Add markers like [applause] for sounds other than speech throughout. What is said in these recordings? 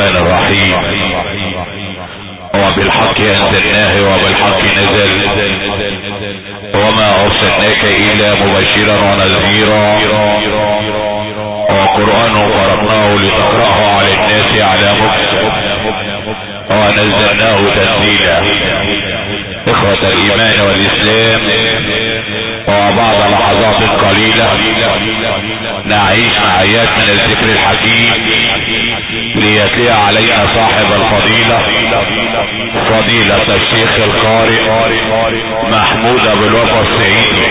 الرحمن الرحيم. وبالحق أنزلناه وبالحق نزل. وما أرسلناك إلا مبشرا ونذيرا. وقرآن فرقناه لتقرأه على الناس على مكس ونزلناه تنزيلا إخوة الإيمان والإسلام وبعد لحظات قليلة نعيش مع آيات من الذكر الحكيم ليتلي علينا صاحب الفضيلة فضيلة الشيخ القارئ محمود أبو الوفا السعيدي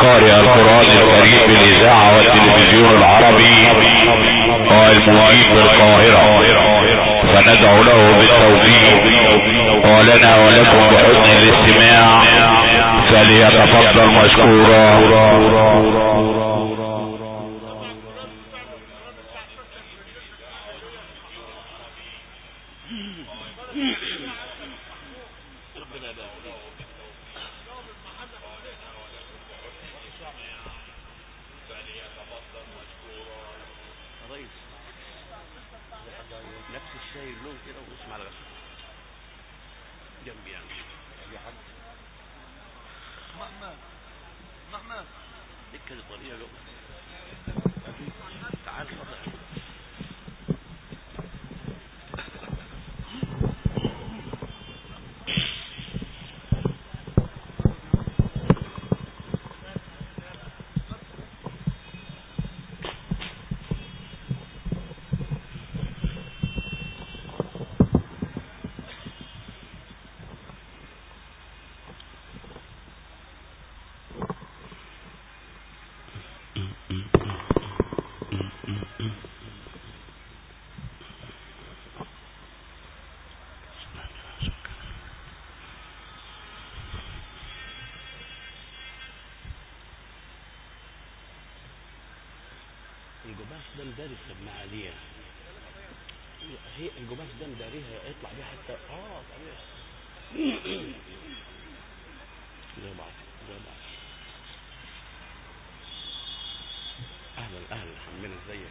قارئ القرآن الكريم بالإذاعة والتلفزيون العربي. والمقيم بالقاهرة فندعو له بالتوفيق. ولنا ولكم بحسن الاستماع. فليتفضل مشكورا. الجباس ده مداري السماعانية هي الجباس ده مداريها يطلع بيها حتى آه طبيعي. [coughs] زي بعض أهلا أهلا حمنا ازيك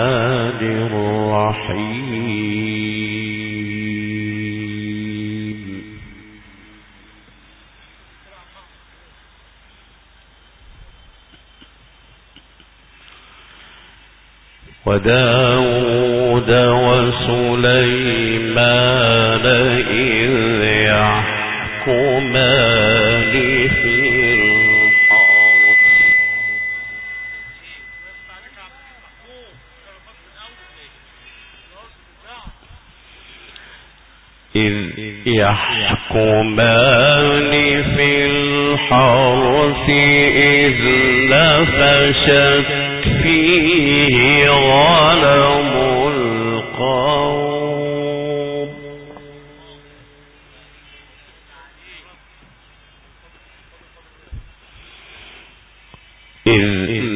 وداود وسليمان إذ يحكمان في الحرث إذ يحكمان في الحرث إذ نفشت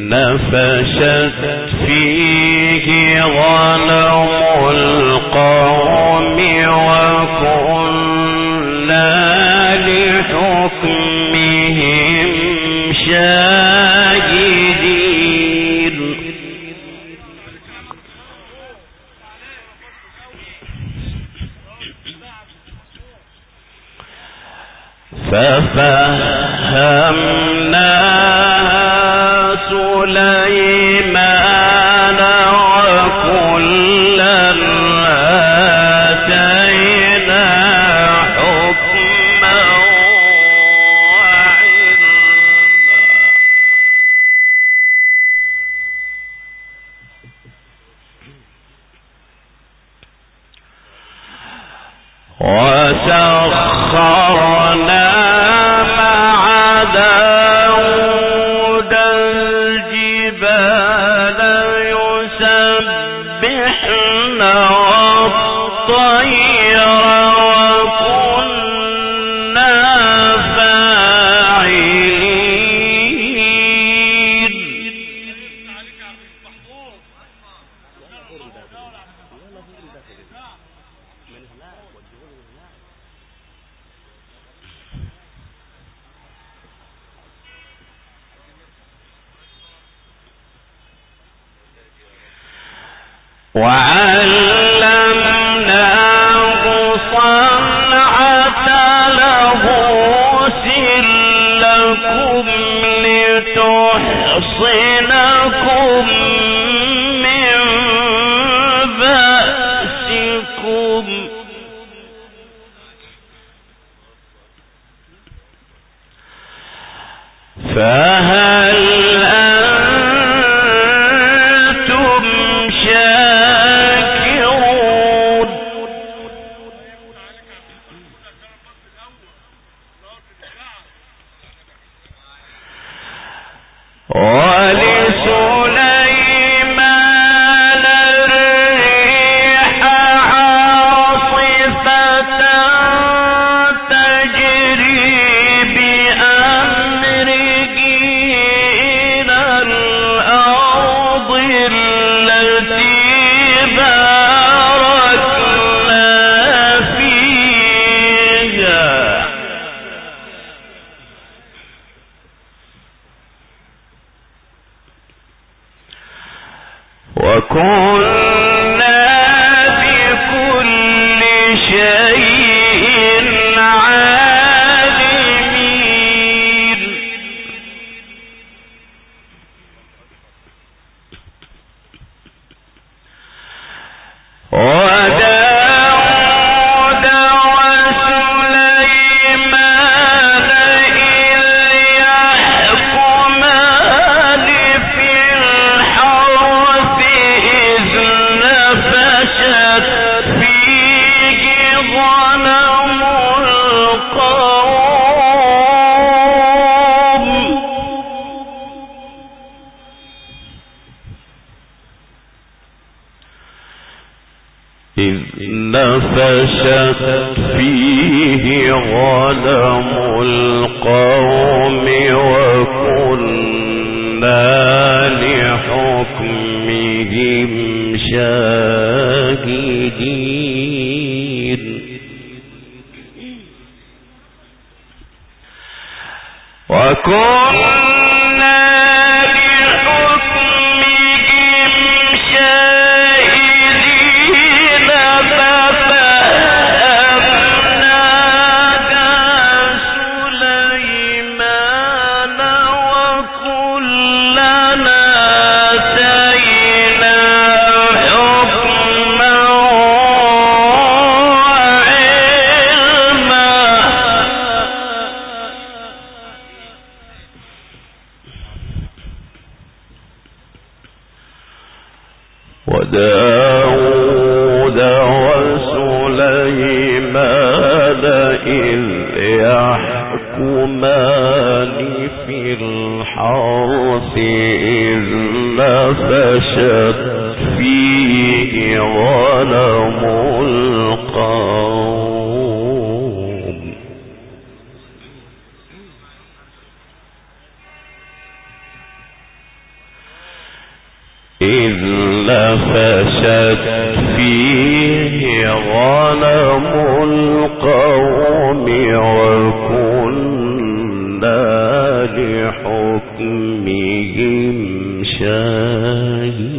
نفشت فيه غنم القوم. ففهمناها سليمان Wow Oh حتى فشت فيه غنم القوم وكنا لحكمهم شاهدين.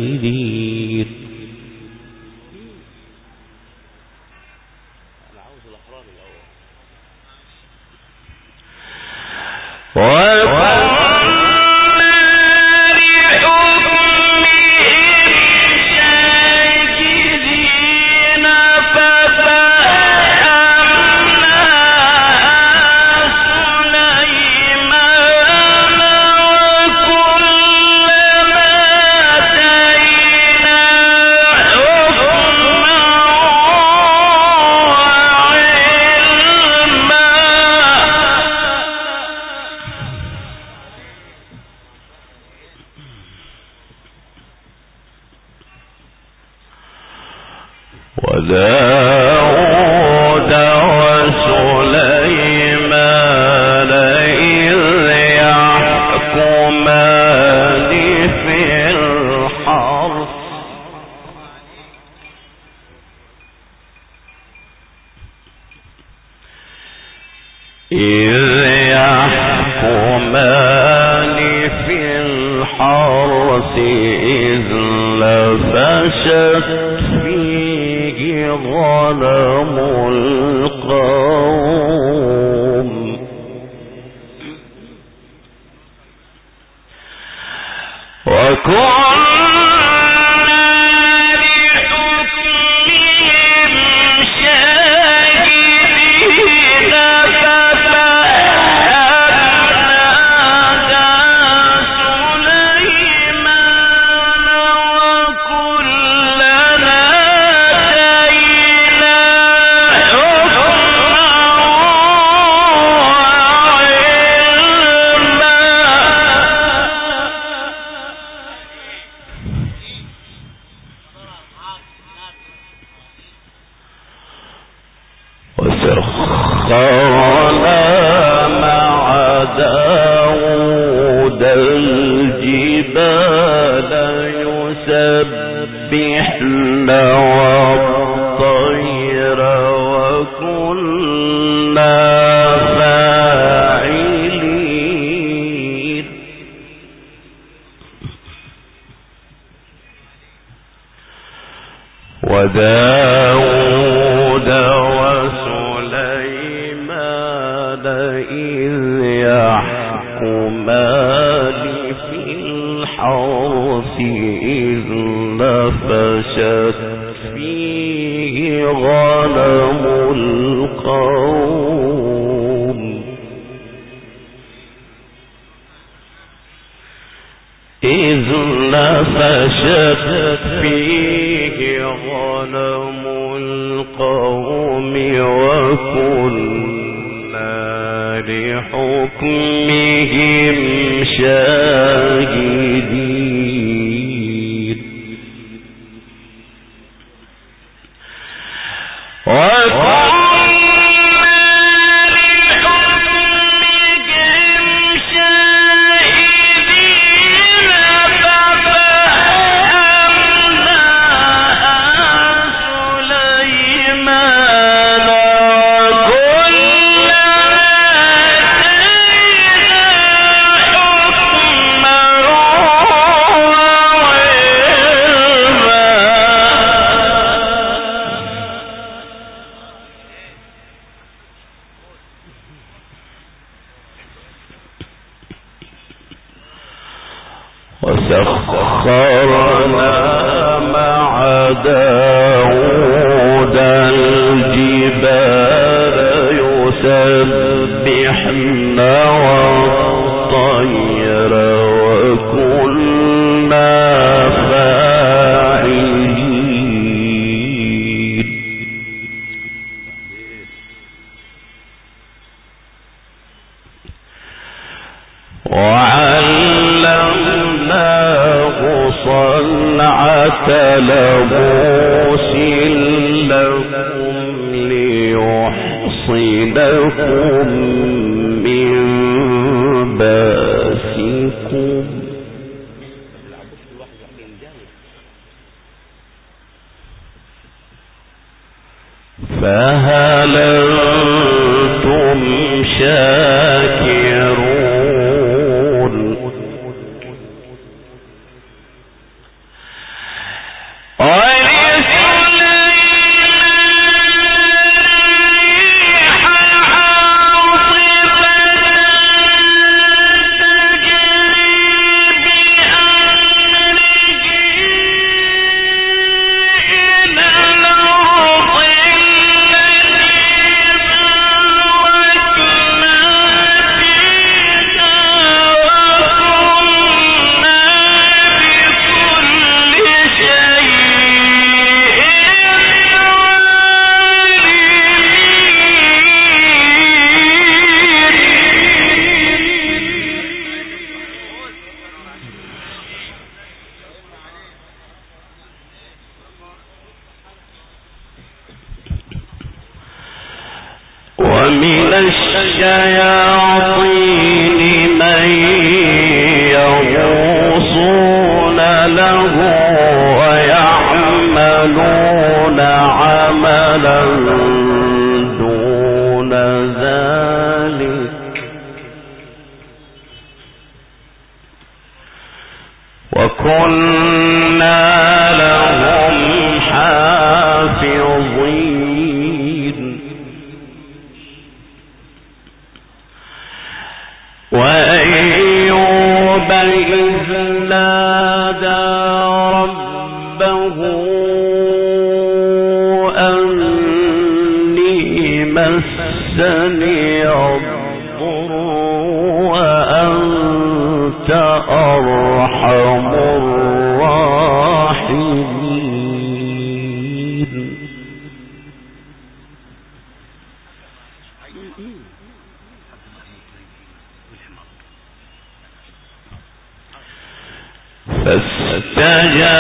وكنا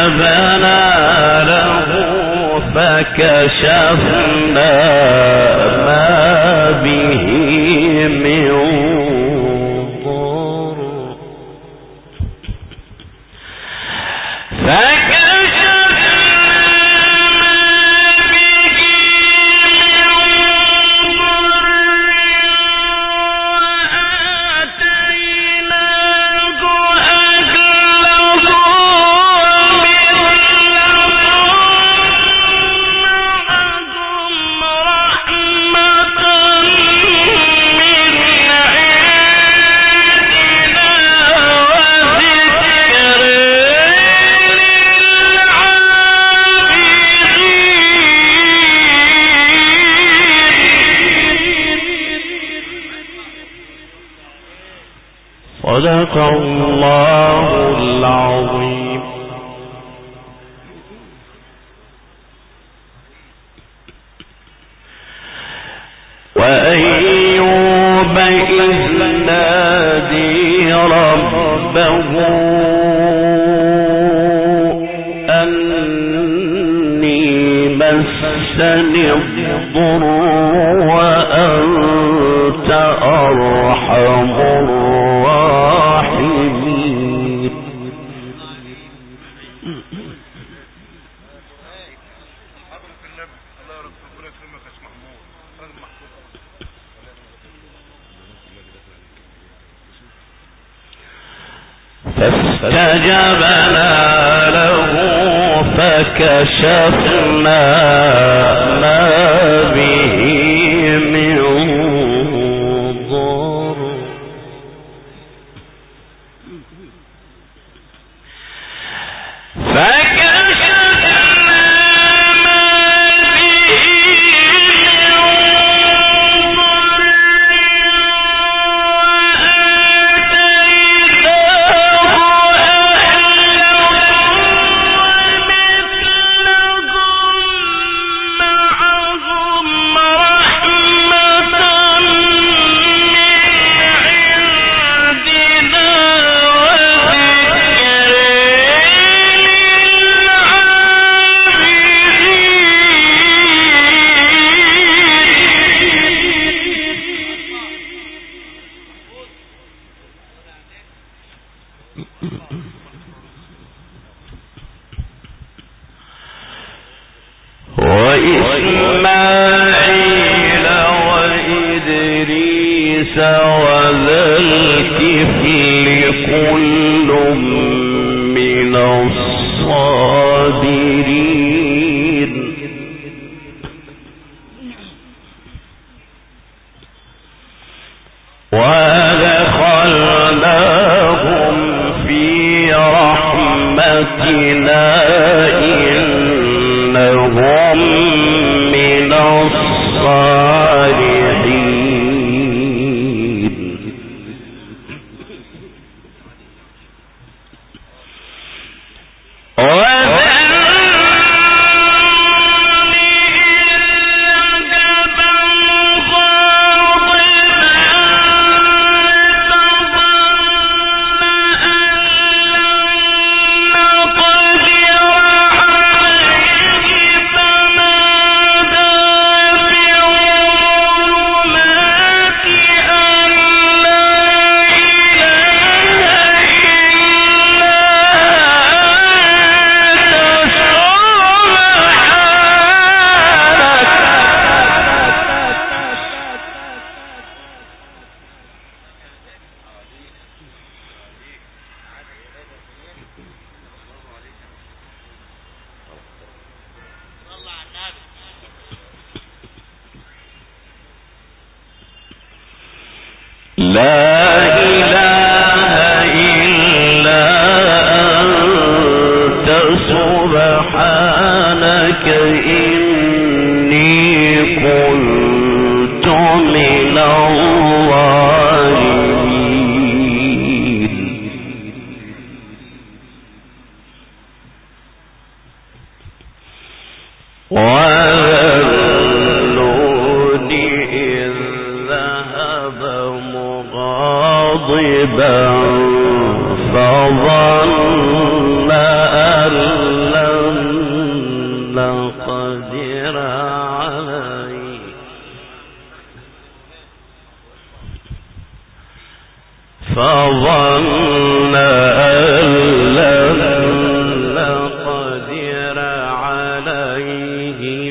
فاستجبنا له فكشفنا ما به من صدق الله. فاستجبنا له فكشفنا ما به.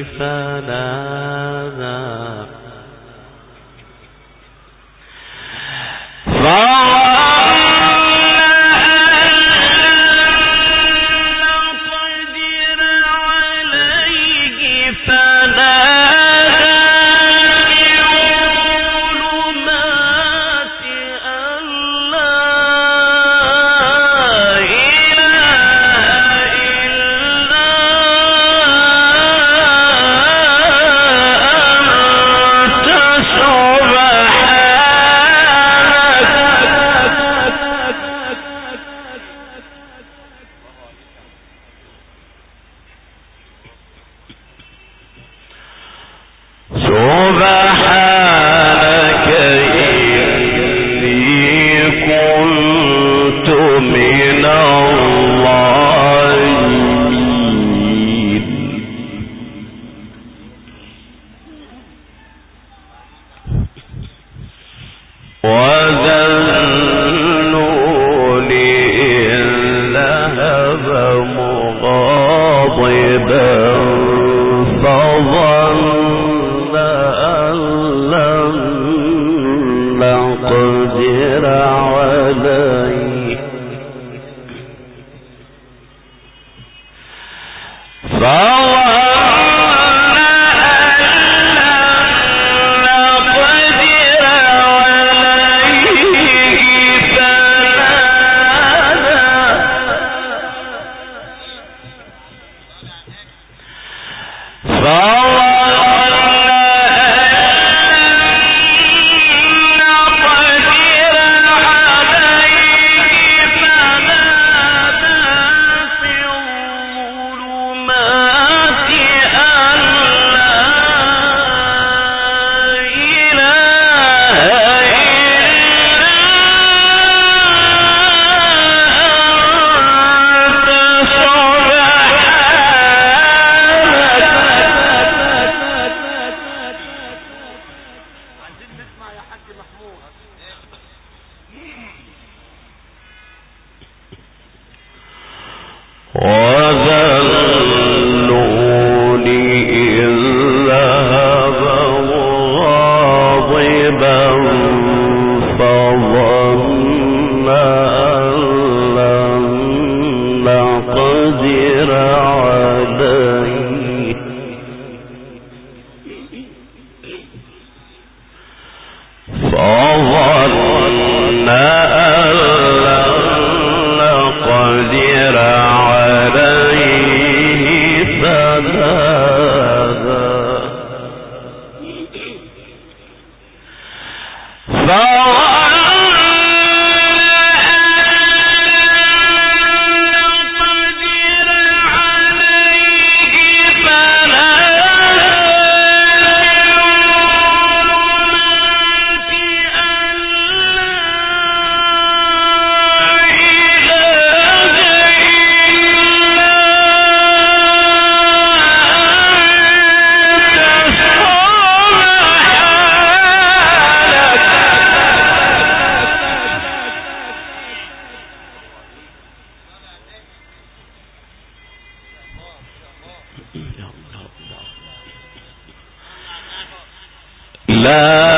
سبحانك لا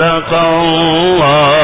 صدق الله.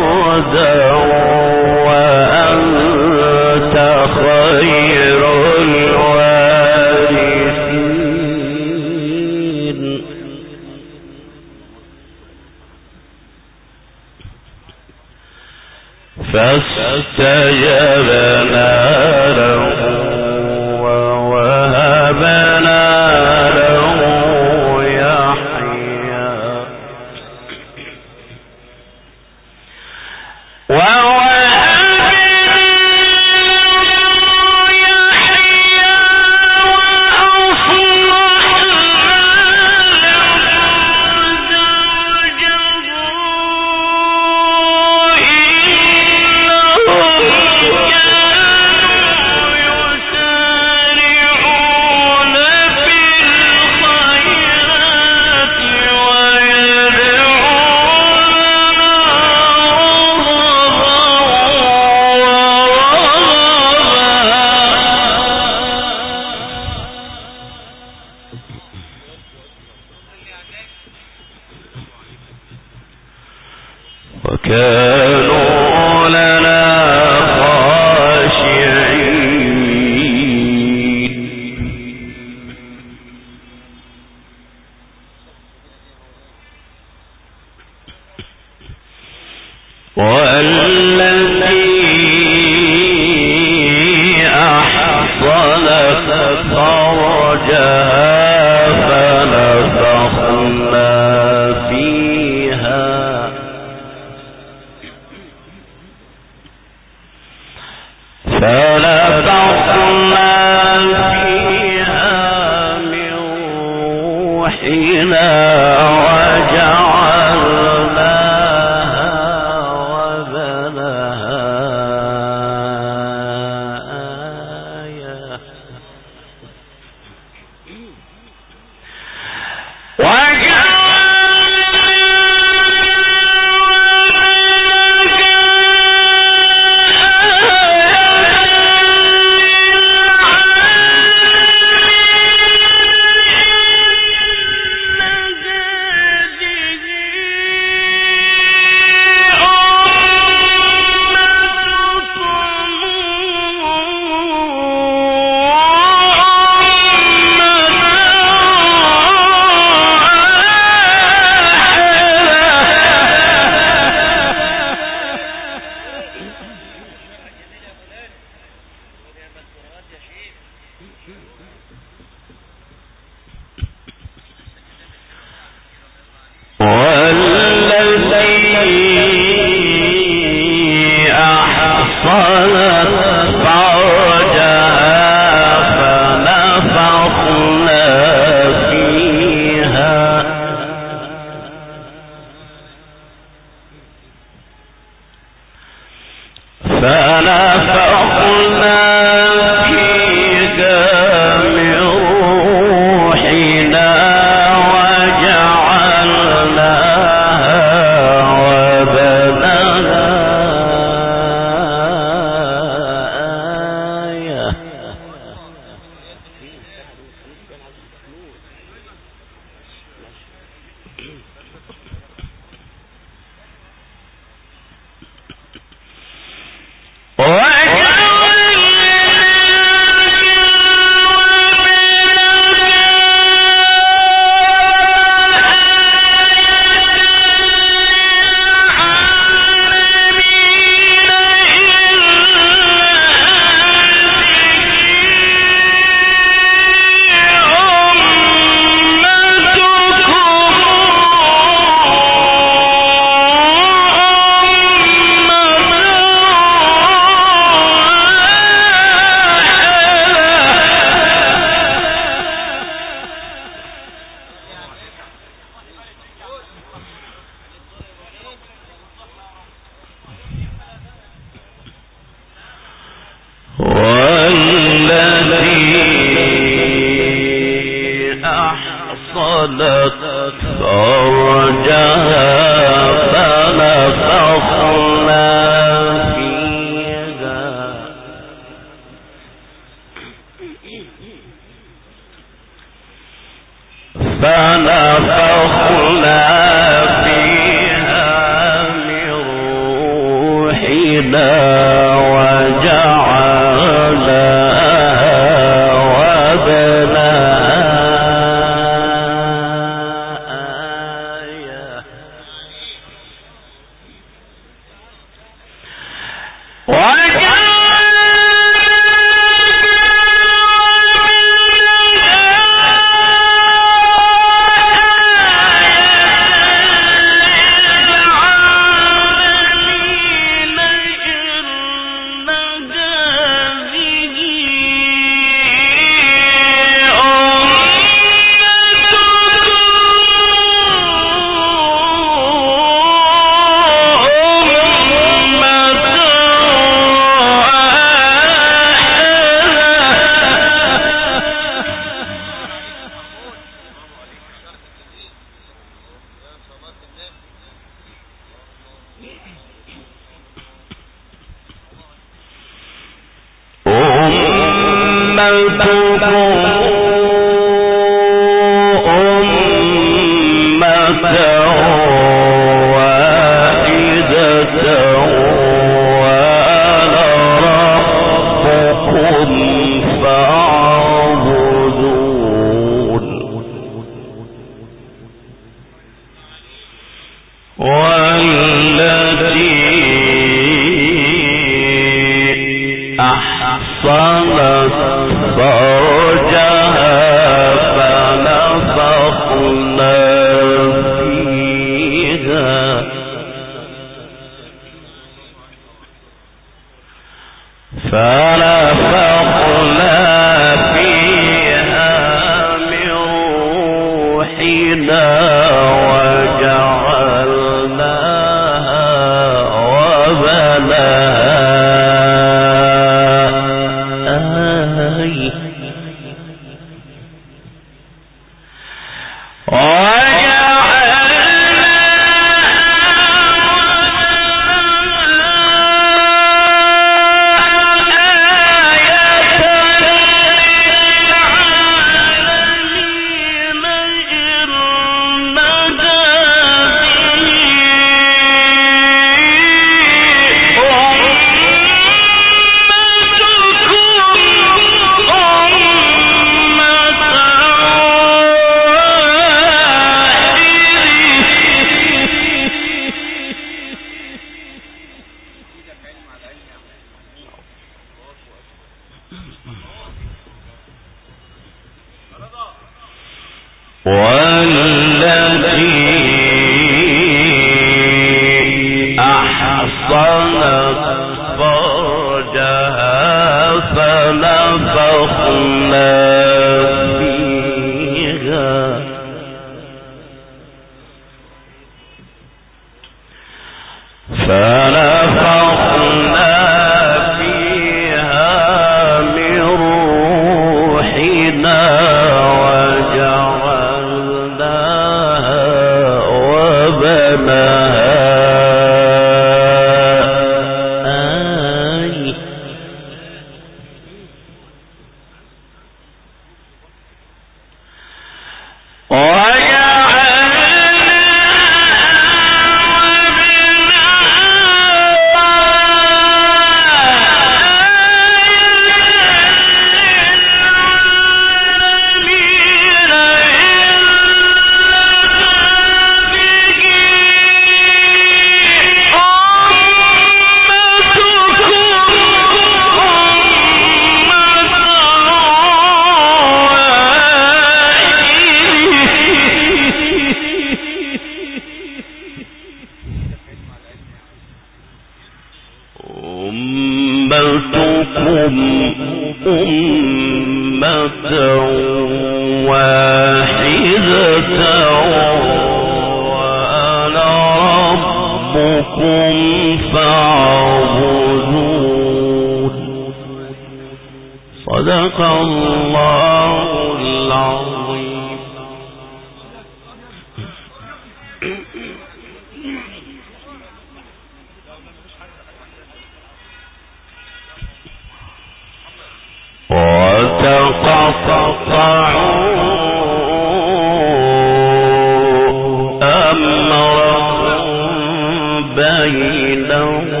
أمرهم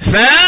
ف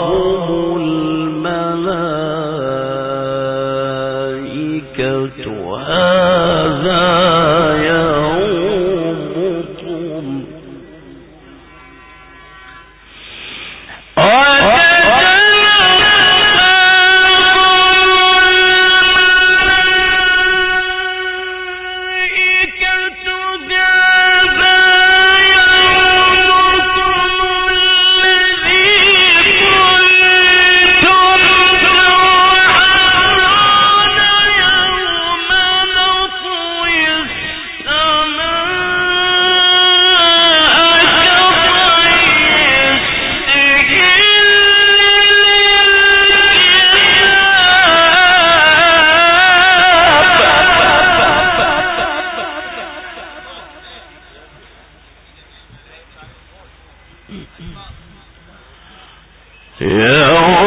يوم